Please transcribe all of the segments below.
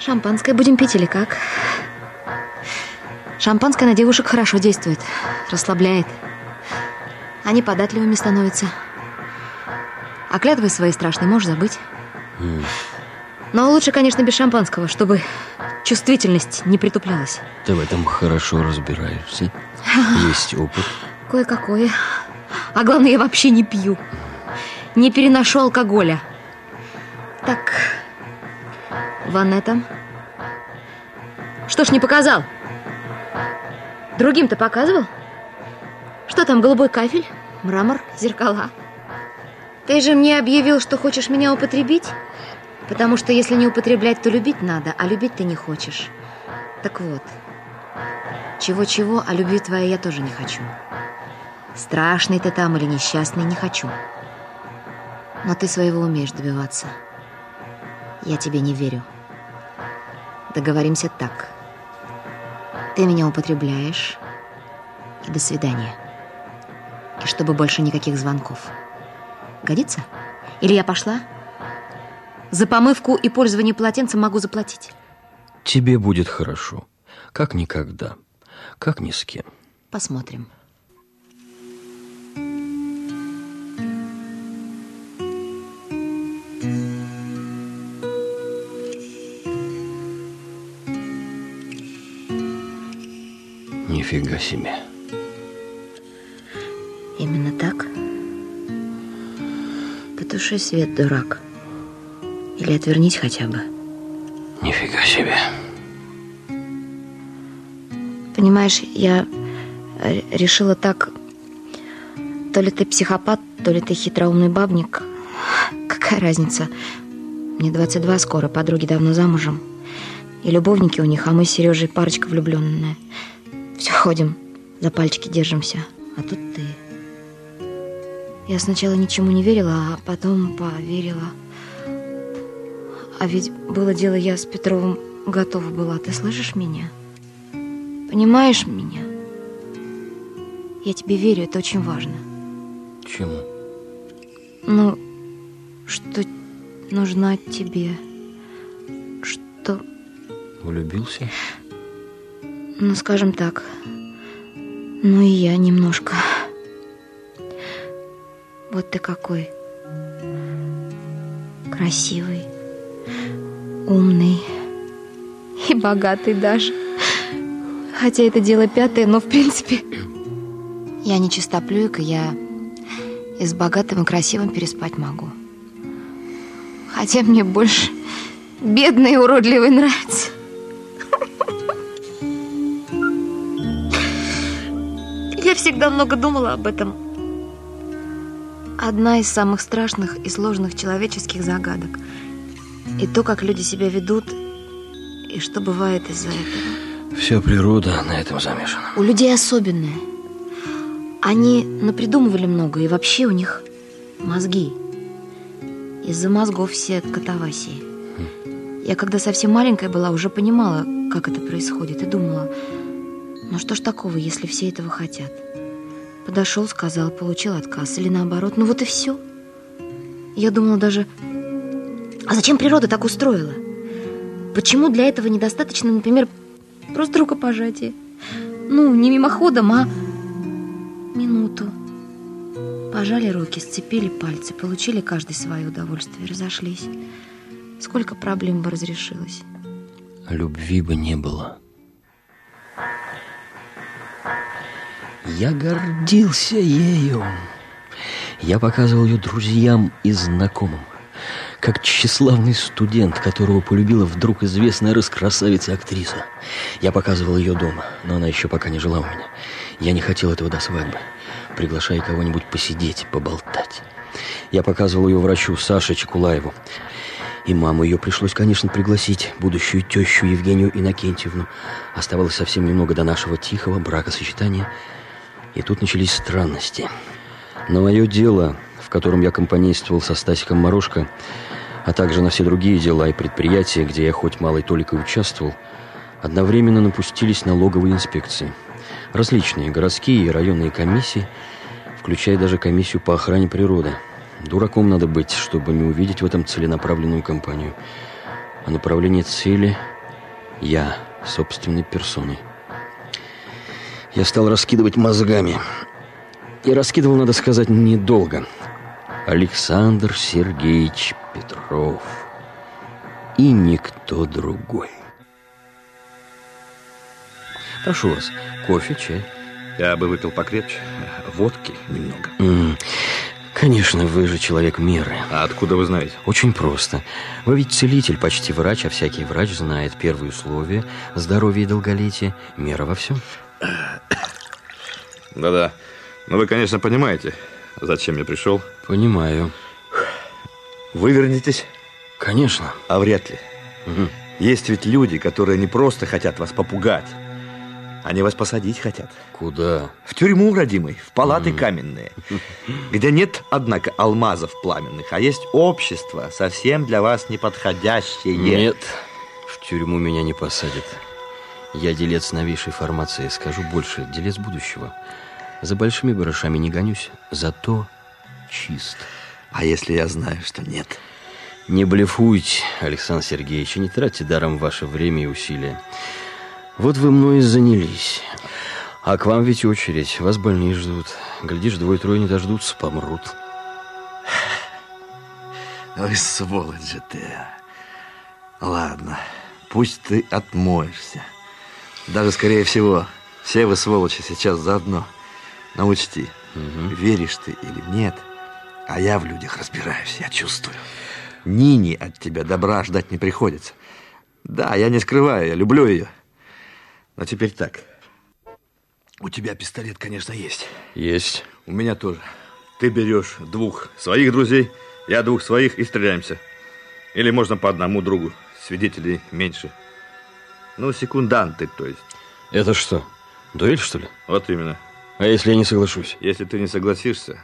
Шампанское будем пить или как? Шампанское на девушек хорошо действует, расслабляет. Они податливыми становятся. А клятвы свои страшные можешь забыть. Mm. Но лучше, конечно, без шампанского, чтобы чувствительность не притуплялась. Ты в этом хорошо разбираешься. Есть опыт. Кое-какое. А главное, я вообще не пью. Не переношу алкоголя. Так, Ванетта. Что ж не показал? Другим-то показывал? Что там, голубой кафель, мрамор, зеркала? Ты же мне объявил, что хочешь меня употребить? Потому что если не употреблять, то любить надо, а любить ты не хочешь. Так вот, чего-чего, а любви твоей я тоже не хочу. Страшный ты там или несчастный, не хочу. Но ты своего умеешь добиваться. Я тебе не верю. Договоримся так. Ты меня употребляешь, и до свидания. И чтобы больше никаких звонков. Годится? Или я пошла? За помывку и пользование полотенцем могу заплатить. Тебе будет хорошо. Как никогда. Как ни с кем. Посмотрим. Нифига себе. Именно так? Потуши свет, дурак. Или отвернись хотя бы. Нифига себе. Понимаешь, я решила так... То ли ты психопат, то ли ты хитроумный бабник. Какая разница? Мне 22 скоро, подруги давно замужем. И любовники у них, а мы с Сережей парочка влюбленная. Ходим, за пальчики держимся. А тут ты. Я сначала ничему не верила, а потом поверила. А ведь было дело, я с Петровым готова была. Ты слышишь меня? Понимаешь меня? Я тебе верю, это очень важно. Чему? Ну, что нужна тебе. Что... Влюбился? Ну, скажем так. Ну и я немножко. Вот ты какой. Красивый, умный и богатый даже. Хотя это дело пятое, но в принципе... Я не чистоплюйка, я и с богатым и красивым переспать могу. Хотя мне больше бедный и уродливый нравится. Всегда много думала об этом. Одна из самых страшных и сложных человеческих загадок. И то, как люди себя ведут, и что бывает из-за этого. Вся природа на этом замешана. У людей особенное. Они напридумывали много, и вообще у них мозги. Из-за мозгов все катавасии. Хм. Я когда совсем маленькая была, уже понимала, как это происходит, и думала, но что ж такого, если все этого хотят? Подошел, сказал, получил отказ или наоборот. Ну вот и все. Я думала даже, а зачем природа так устроила? Почему для этого недостаточно, например, просто рукопожатие? Ну, не мимоходом, а минуту. Пожали руки, сцепили пальцы, получили каждый свое удовольствие, разошлись. Сколько проблем бы разрешилось? Любви бы не было. Я гордился ею. Я показывал ее друзьям и знакомым. Как тщеславный студент, которого полюбила вдруг известная раскрасавица-актриса. Я показывал ее дома, но она еще пока не жила у меня. Я не хотел этого до свадьбы, приглашая кого-нибудь посидеть, поболтать. Я показывал ее врачу Саше Чекулаеву. И маму ее пришлось, конечно, пригласить, будущую тещу Евгению Иннокентьевну. Оставалось совсем немного до нашего тихого бракосочетания – и тут начались странности. На мое дело, в котором я компанействовал со Стасиком Морошко, а также на все другие дела и предприятия, где я хоть малой толикой участвовал, одновременно напустились налоговые инспекции. Различные городские и районные комиссии, включая даже комиссию по охране природы. Дураком надо быть, чтобы не увидеть в этом целенаправленную кампанию. а направление цели я собственной персоной. Я стал раскидывать мозгами. И раскидывал, надо сказать, недолго. Александр Сергеевич Петров. И никто другой. Прошу вас, кофе, чай. Я бы выпил покрепче. Водки немного. М, Конечно, вы же человек меры. А откуда вы знаете? Очень просто. Вы ведь целитель, почти врач, а всякий врач знает первые условия здоровья и долголетия, мера во всем. Да-да. Но вы, конечно, понимаете, зачем я пришел. Понимаю. Вы вернетесь? Конечно. А вряд ли. Есть ведь люди, которые не просто хотят вас попугать. Они вас посадить хотят. Куда? В тюрьму, родимый, в палаты каменные. Где нет, однако, алмазов пламенных, а есть общество, совсем для вас неподходящее. Нет, в тюрьму меня не посадят. Я делец новейшей формации, скажу больше, делец будущего. За большими барышами не гонюсь, зато чист. А если я знаю, что нет? Не блефуйте, Александр Сергеевич, и не тратьте даром ваше время и усилия. Вот вы мной и занялись. А к вам ведь очередь, вас больные ждут. Глядишь, двое-трое не дождутся, помрут. Ой, сволочь же ты. Ладно, пусть ты отмоешься. Даже, скорее всего, все вы, сволочи, сейчас заодно. Но учти, веришь ты или нет, а я в людях разбираюсь, я чувствую. Нине от тебя добра ждать не приходится. Да, я не скрываю, я люблю ее. Но теперь так. У тебя пистолет, конечно, есть. Есть. У меня тоже. Ты берешь двух своих друзей, я двух своих и стреляемся. Или можно по одному другу. Свидетелей меньше. Ну, секунданты, то есть. Это что, дуэль, что ли? Вот именно. А если я не соглашусь? Если ты не согласишься,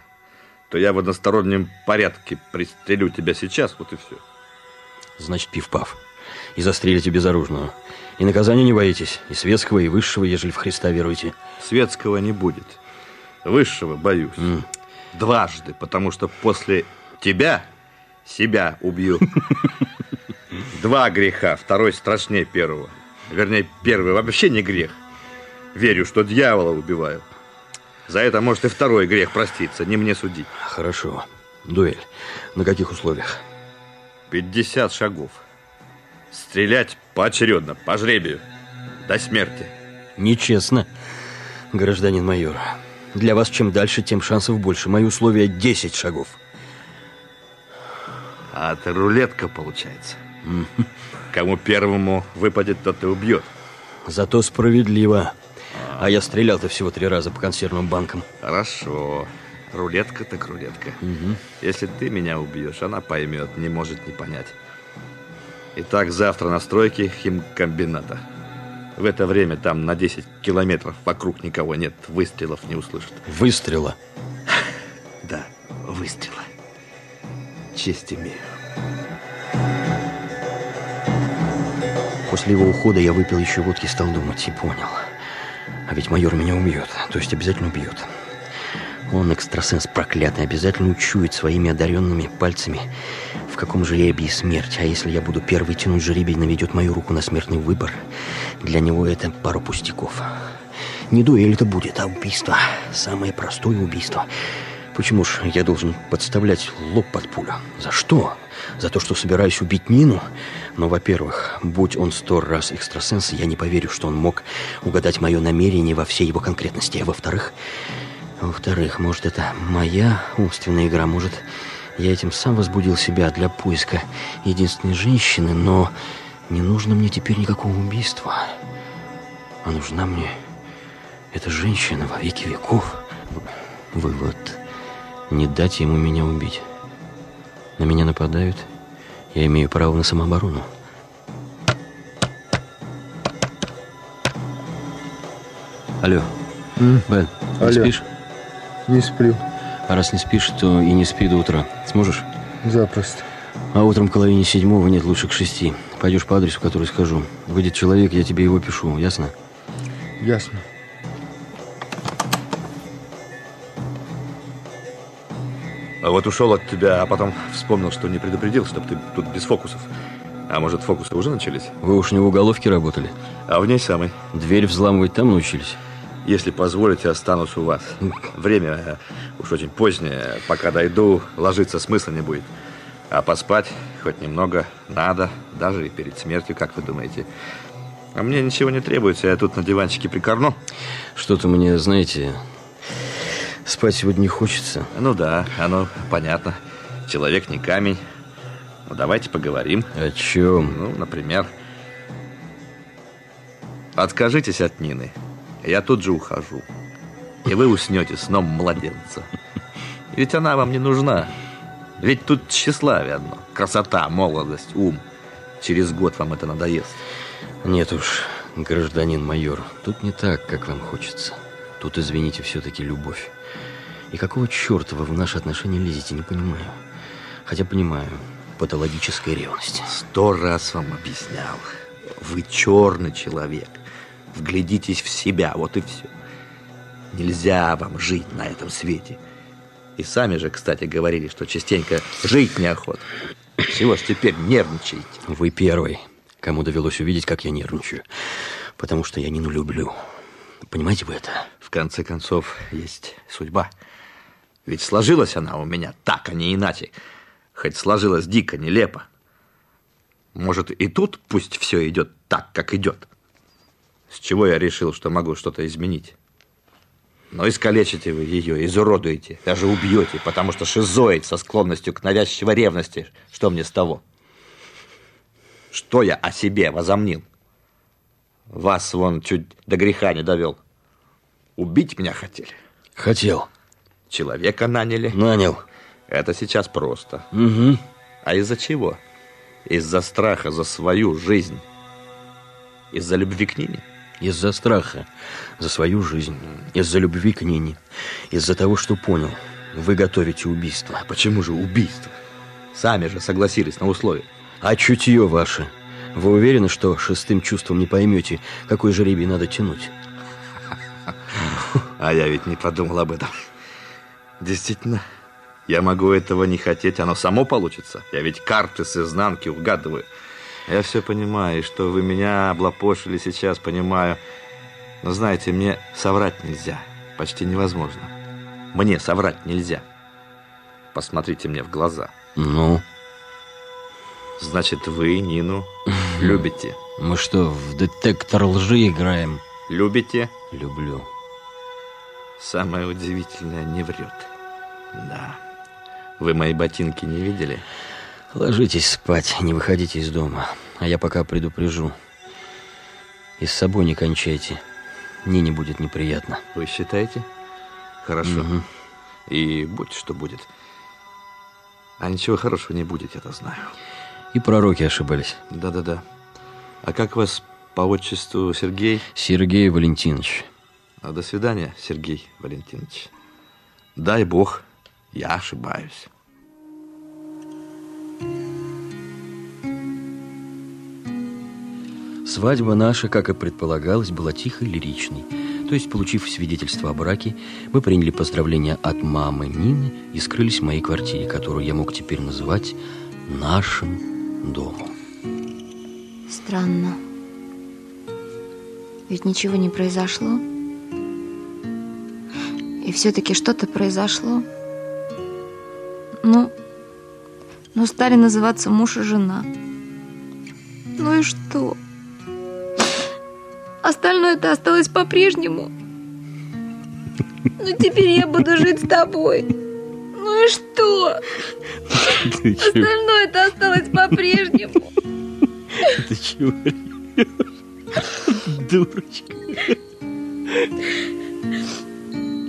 то я в одностороннем порядке пристрелю тебя сейчас, вот и все. Значит, пив-пав. И застрелите безоружного. И наказания не боитесь, и светского, и высшего, ежели в Христа веруете. Светского не будет. Высшего боюсь. Дважды, потому что после тебя себя убью. Два греха, второй страшнее первого. Вернее, первый вообще не грех. Верю, что дьявола убиваю. За это может и второй грех проститься, не мне судить. Хорошо. Дуэль. На каких условиях? 50 шагов. Стрелять поочередно, по жребию. До смерти. Нечестно, гражданин майор. Для вас чем дальше, тем шансов больше. Мои условия 10 шагов. А это рулетка получается. Кому первому выпадет, тот и убьет. Зато справедливо. А я стрелял-то всего три раза по консервным банкам. Хорошо. Рулетка так рулетка. Если ты меня убьешь, она поймет, не может не понять. Итак, завтра на стройке химкомбината. В это время там на 10 километров вокруг никого нет, выстрелов не услышат. Выстрела. Да, выстрела. Честь имею. После его ухода я выпил еще водки и стал думать и понял. А ведь майор меня убьет, то есть обязательно убьет. Он, экстрасенс проклятый, обязательно учует своими одаренными пальцами, в каком жребии смерть. А если я буду первый тянуть жребий, наведет мою руку на смертный выбор. Для него это пару пустяков. Не дуэль это будет, а убийство. Самое простое убийство. Почему ж я должен подставлять лоб под пулю? За что? За то, что собираюсь убить Нину? Но, во-первых, будь он сто раз экстрасенс, я не поверю, что он мог угадать мое намерение во всей его конкретности. А во-вторых, во-вторых, может, это моя умственная игра, может, я этим сам возбудил себя для поиска единственной женщины, но не нужно мне теперь никакого убийства. А нужна мне эта женщина во веки веков. Вывод. Не дать ему меня убить. На меня нападают. Я имею право на самооборону. Алло. Бен, не Алло. спишь? Не сплю. А раз не спишь, то и не спи до утра. Сможешь? Запросто. А утром к половине седьмого нет, лучше к шести. Пойдешь по адресу, который скажу. Выйдет человек, я тебе его пишу, ясно? Ясно. Вот ушел от тебя, а потом вспомнил, что не предупредил, чтобы ты тут без фокусов. А может, фокусы уже начались? Вы уж не в уголовке работали? А в ней самой. Дверь взламывать там научились? Если позволите, останусь у вас. Время э, уж очень позднее. Пока дойду, ложиться смысла не будет. А поспать хоть немного надо, даже и перед смертью, как вы думаете. А мне ничего не требуется, я тут на диванчике прикорну. Что-то мне, знаете, спать сегодня не хочется. Ну да, оно понятно. Человек не камень. Ну давайте поговорим. О чем? Ну, например, откажитесь от Нины. Я тут же ухожу. И вы уснете сном младенца. Ведь она вам не нужна. Ведь тут тщеславие одно. Красота, молодость, ум. Через год вам это надоест. Нет уж, гражданин майор, тут не так, как вам хочется. Тут, извините, все-таки любовь. И какого черта вы в наши отношения лезете, не понимаю. Хотя понимаю, патологическая ревность. Сто раз вам объяснял. Вы черный человек. Вглядитесь в себя, вот и все. Нельзя вам жить на этом свете. И сами же, кстати, говорили, что частенько жить неохота. Чего ж теперь нервничаете? Вы первый, кому довелось увидеть, как я нервничаю. Потому что я Нину люблю. Понимаете вы это? В конце концов, есть судьба. Ведь сложилась она у меня так, а не иначе. Хоть сложилась дико, нелепо. Может, и тут пусть все идет так, как идет. С чего я решил, что могу что-то изменить? Но искалечите вы ее, изуродуете, даже убьете, потому что шизоид со склонностью к навязчивой ревности. Что мне с того? Что я о себе возомнил? Вас вон чуть до греха не довел. Убить меня хотели? Хотел. Человека наняли? Нанял. Это сейчас просто. Угу. А из-за чего? Из-за страха за свою жизнь. Из-за любви к Нине? Из-за страха за свою жизнь, из-за любви к Нине, из-за того, что понял, вы готовите убийство. А почему же убийство? Сами же согласились на условия. А чутье ваше? Вы уверены, что шестым чувством не поймете, какой жребий надо тянуть? А я ведь не подумал об этом. Действительно, я могу этого не хотеть, оно само получится. Я ведь карты с изнанки угадываю. Я все понимаю, что вы меня облапошили сейчас, понимаю. Но знаете, мне соврать нельзя. Почти невозможно. Мне соврать нельзя. Посмотрите мне в глаза. Ну? Значит, вы Нину любите? Мы что, в детектор лжи играем? Любите? Люблю. Самое удивительное, не врет. Да. Вы мои ботинки не видели? Ложитесь спать, не выходите из дома. А я пока предупрежу. И с собой не кончайте. Мне не будет неприятно. Вы считаете? Хорошо. Угу. И будь что будет. А ничего хорошего не будет, я-то знаю. И пророки ошибались. Да-да-да. А как вас по отчеству Сергей? Сергей Валентинович. А до свидания, Сергей Валентинович. Дай бог, я ошибаюсь. Свадьба наша, как и предполагалось, была тихой, лиричной. То есть, получив свидетельство о браке, мы приняли поздравления от мамы Нины и скрылись в моей квартире, которую я мог теперь называть нашим домом. Странно. Ведь ничего не произошло. И все-таки что-то произошло. Ну, ну, стали называться муж и жена. Ну и что? Остальное-то осталось по-прежнему. Ну, теперь я буду жить с тобой. Ну и что? Остальное-то осталось по-прежнему. Ты чего Дурочка.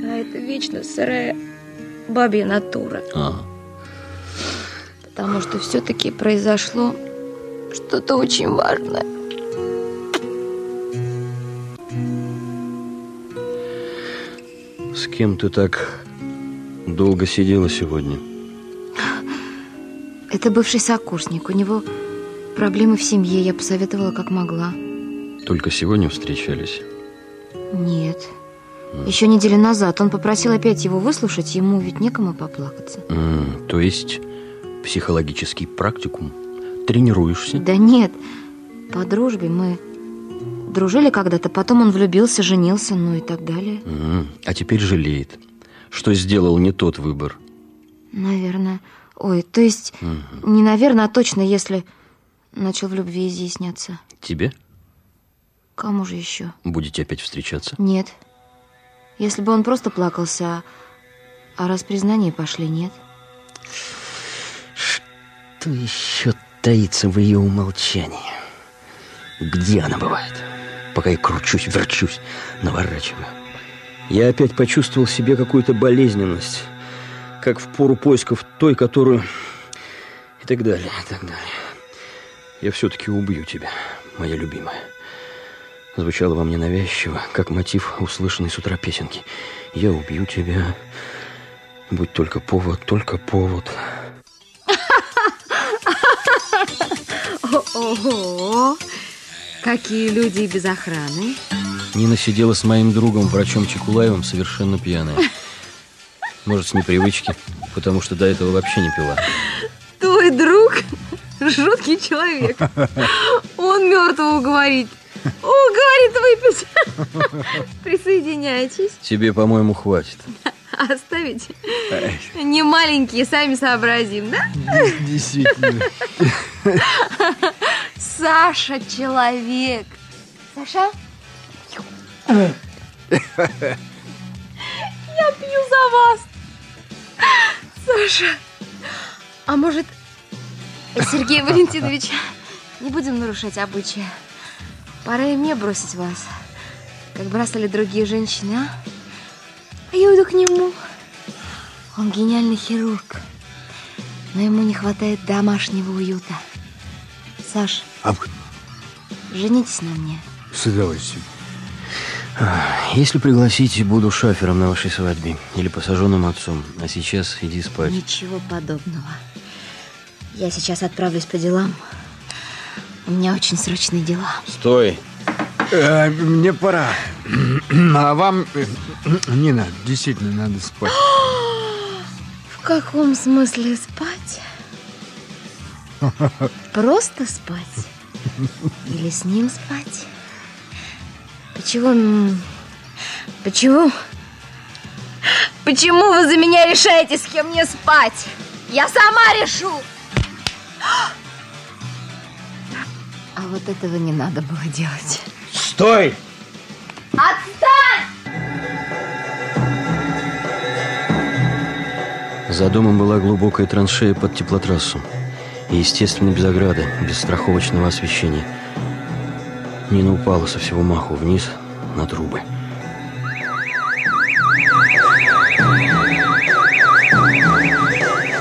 А это вечно сырая бабья натура. Ага. Потому что все-таки произошло что-то очень важное. С кем ты так долго сидела сегодня? Это бывший сокурсник. У него проблемы в семье. Я посоветовала, как могла. Только сегодня встречались? Нет. Еще неделю назад он попросил опять его выслушать. Ему ведь некому поплакаться. М, то есть психологический практикум? тренируешься? Да нет, по дружбе мы дружили когда-то, потом он влюбился, женился, ну и так далее. М, А теперь жалеет, что сделал не тот выбор. Наверное. Ой, то есть, не наверное, а точно, если начал в любви изъясняться. Тебе? Кому же еще? Будете опять встречаться? Нет. Если бы он просто плакался, а, а раз признание пошли, нет. Что еще таится в ее умолчании? Где она бывает? Пока я кручусь, верчусь, наворачиваю. Я опять почувствовал в себе какую-то болезненность, как в пору поисков той, которую... И так далее, и так далее. Я все-таки убью тебя, моя любимая. Звучало во мне навязчиво, как мотив услышанной с утра песенки. Я убью тебя, будь только повод, только повод. Ого! Какие люди без охраны. Нина сидела с моим другом, врачом Чекулаевым, совершенно пьяная. Может, с непривычки, потому что до этого вообще не пила. Твой друг жуткий человек. Он мертвого говорит. Уговорит выпить. Присоединяйтесь. Тебе, по-моему, хватит. Оставите. Не маленькие, сами сообразим, да? Действительно. Саша человек. Саша? Я пью за вас. Саша. А может, Сергей Валентинович, не будем нарушать обычаи. Пора и мне бросить вас, как бросали другие женщины, а? А я уйду к нему. Он гениальный хирург, но ему не хватает домашнего уюта. Саш, А женитесь на мне. с удовольствием. Если пригласите, буду шафером на вашей свадьбе или посаженным отцом. А сейчас иди спать. Ничего подобного. Я сейчас отправлюсь по делам. У меня очень срочные дела. Стой! Э, мне пора. А вам, э, Нина, действительно надо спать. В каком смысле спать? Просто спать? Или с ним спать? Почему... Почему... Почему вы за меня решаете, с кем мне спать? Я сама решу! А вот этого не надо было делать. Стой! За домом была глубокая траншея под теплотрассу. И, естественно, без ограды, без страховочного освещения. Нина упала со всего маху вниз на трубы.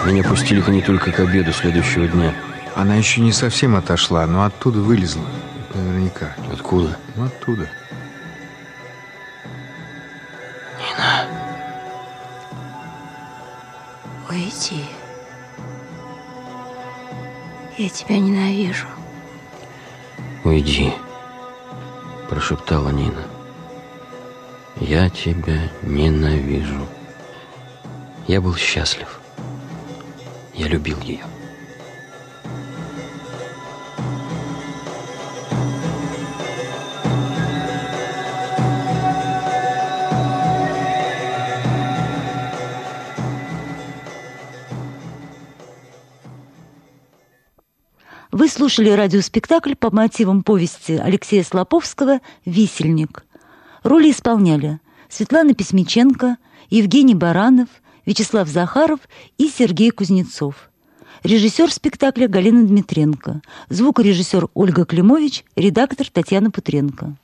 Меня пустили к ней только к обеду следующего дня. Она еще не совсем отошла, но оттуда вылезла. Наверняка. Откуда? Ну, оттуда. Уйди. Я тебя ненавижу. «Уйди», – прошептала Нина. «Я тебя ненавижу». Я был счастлив. Я любил ее. Слушали радиоспектакль по мотивам повести Алексея Слоповского «Висельник». Роли исполняли Светлана Письмиченко, Евгений Баранов, Вячеслав Захаров и Сергей Кузнецов. Режиссер спектакля Галина Дмитренко, звукорежиссер Ольга Климович, редактор Татьяна Путренко.